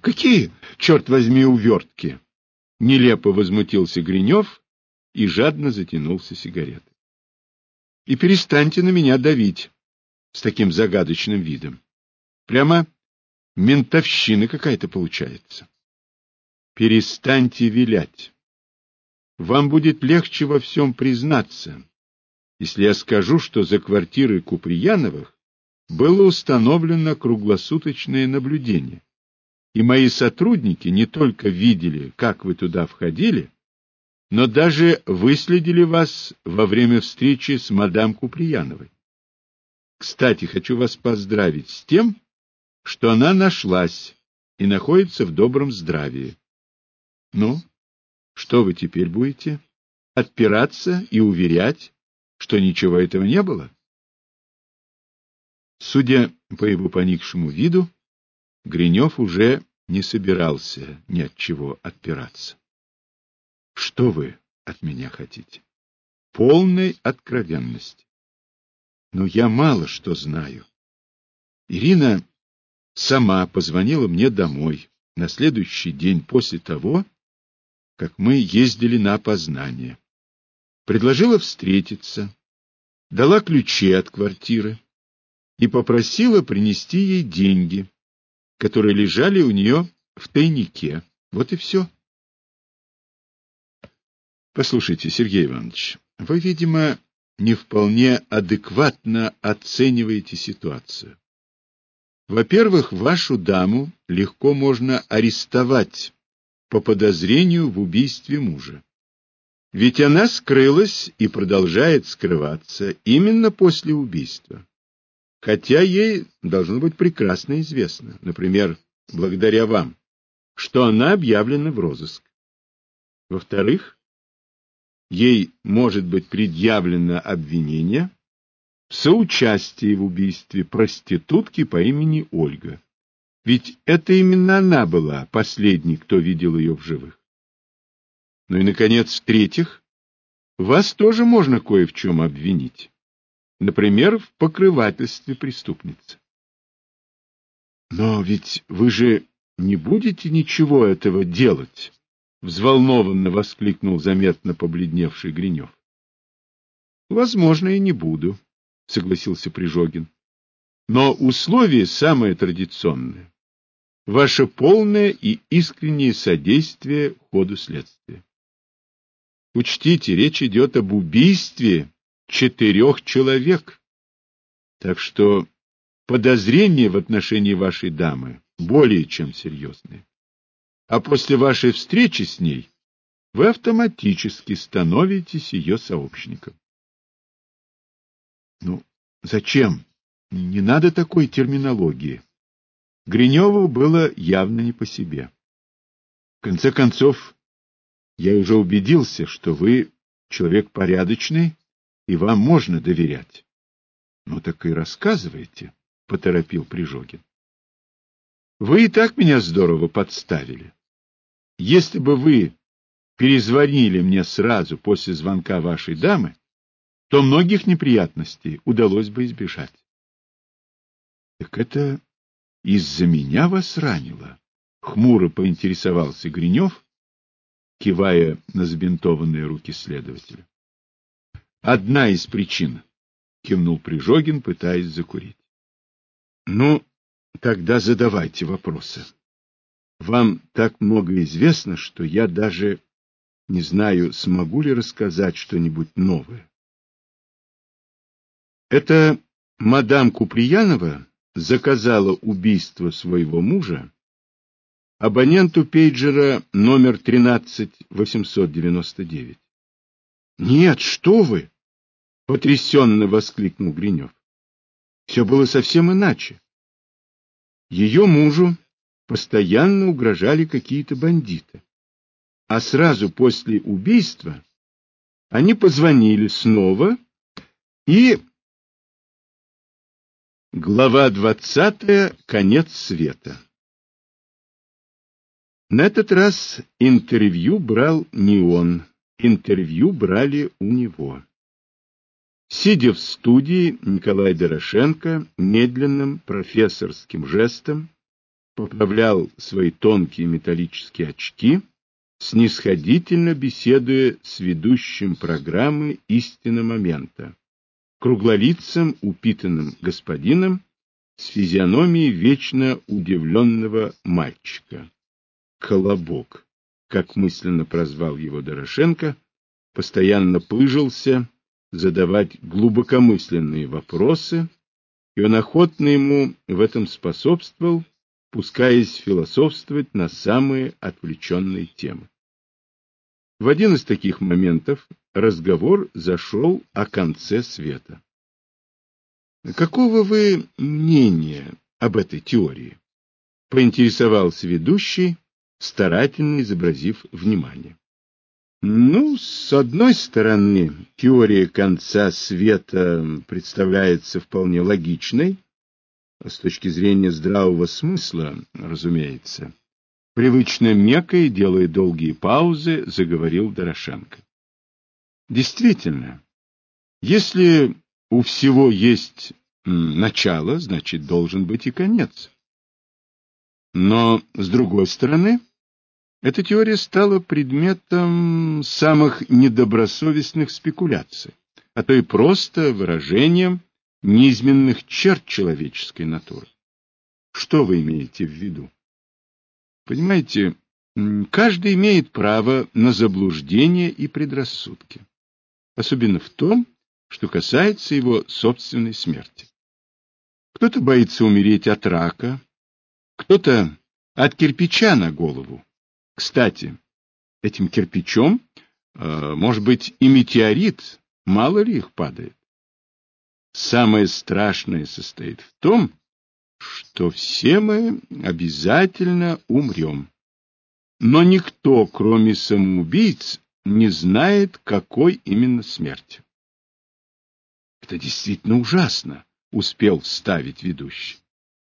Какие, черт возьми, увертки? Нелепо возмутился Гринев и жадно затянулся сигаретой. И перестаньте на меня давить с таким загадочным видом. Прямо ментовщина какая-то получается. Перестаньте вилять. Вам будет легче во всем признаться, если я скажу, что за квартирой Куприяновых было установлено круглосуточное наблюдение, и мои сотрудники не только видели, как вы туда входили, но даже выследили вас во время встречи с мадам Куприяновой. Кстати, хочу вас поздравить с тем, что она нашлась и находится в добром здравии. Ну, что вы теперь будете? Отпираться и уверять, что ничего этого не было? Судя по его поникшему виду, Гринев уже не собирался ни от чего отпираться. Что вы от меня хотите? Полной откровенности. Но я мало что знаю. Ирина сама позвонила мне домой на следующий день после того, как мы ездили на опознание. Предложила встретиться, дала ключи от квартиры и попросила принести ей деньги, которые лежали у нее в тайнике. Вот и все. Послушайте, Сергей Иванович, вы, видимо, не вполне адекватно оцениваете ситуацию. Во-первых, вашу даму легко можно арестовать по подозрению в убийстве мужа. Ведь она скрылась и продолжает скрываться именно после убийства. Хотя ей должно быть прекрасно известно, например, благодаря вам, что она объявлена в розыск. Во-вторых, ей может быть предъявлено обвинение в соучастии в убийстве проститутки по имени Ольга. Ведь это именно она была последней, кто видел ее в живых. Ну и, наконец, в-третьих, вас тоже можно кое в чем обвинить. Например, в покрывательстве преступницы. Но ведь вы же не будете ничего этого делать, взволнованно воскликнул заметно побледневший Гринев. Возможно, и не буду, согласился Прижогин. Но условие самое традиционное — ваше полное и искреннее содействие ходу следствия. Учтите, речь идет об убийстве четырех человек. Так что подозрения в отношении вашей дамы более чем серьезные. А после вашей встречи с ней вы автоматически становитесь ее сообщником. Ну, зачем? Не надо такой терминологии. Гриневу было явно не по себе. В конце концов, я уже убедился, что вы человек порядочный, и вам можно доверять. — Ну так и рассказывайте, — поторопил Прижогин. — Вы и так меня здорово подставили. Если бы вы перезвонили мне сразу после звонка вашей дамы, то многих неприятностей удалось бы избежать. — Так это из-за меня вас ранило? — хмуро поинтересовался Гринев, кивая на забинтованные руки следователя. — Одна из причин, — кивнул Прижогин, пытаясь закурить. — Ну, тогда задавайте вопросы. Вам так много известно, что я даже не знаю, смогу ли рассказать что-нибудь новое. Это мадам Куприянова заказала убийство своего мужа абоненту пейджера номер 13899. Нет, что вы! потрясенно воскликнул Гринев. Все было совсем иначе. Ее мужу постоянно угрожали какие-то бандиты. А сразу после убийства они позвонили снова и Глава двадцатая. Конец света. На этот раз интервью брал не он, интервью брали у него. Сидя в студии, Николай Дорошенко медленным профессорским жестом поправлял свои тонкие металлические очки, снисходительно беседуя с ведущим программы «Истина момента», круглолицым упитанным господином с физиономией вечно удивленного мальчика. Колобок, как мысленно прозвал его Дорошенко, постоянно пыжился задавать глубокомысленные вопросы, и он охотно ему в этом способствовал, пускаясь философствовать на самые отвлеченные темы. В один из таких моментов разговор зашел о конце света. Какого вы мнения об этой теории? Поинтересовался ведущий, старательно изобразив внимание. Ну, с одной стороны, теория конца света представляется вполне логичной, с точки зрения здравого смысла, разумеется. Привычно мекая, делая долгие паузы, заговорил Дорошенко. Действительно, если у всего есть начало, значит, должен быть и конец. Но, с другой стороны, эта теория стала предметом самых недобросовестных спекуляций, а то и просто выражением низменных черт человеческой натуры. Что вы имеете в виду? Понимаете, каждый имеет право на заблуждение и предрассудки, особенно в том, что касается его собственной смерти. Кто-то боится умереть от рака, кто-то от кирпича на голову. Кстати, этим кирпичом э, может быть и метеорит, мало ли их падает. Самое страшное состоит в том, что все мы обязательно умрем. Но никто, кроме самоубийц, не знает, какой именно смертью. Это действительно ужасно, успел вставить ведущий.